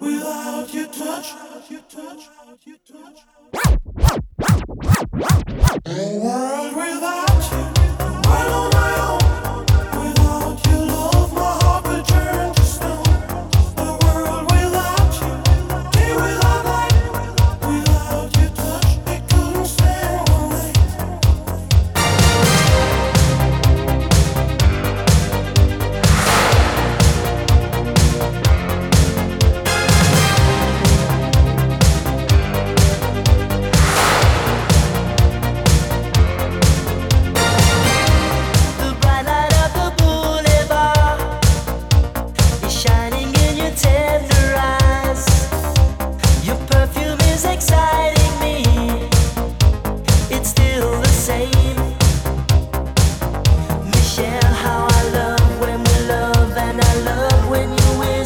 without your touch. Without your touch. Without your touch. when you win.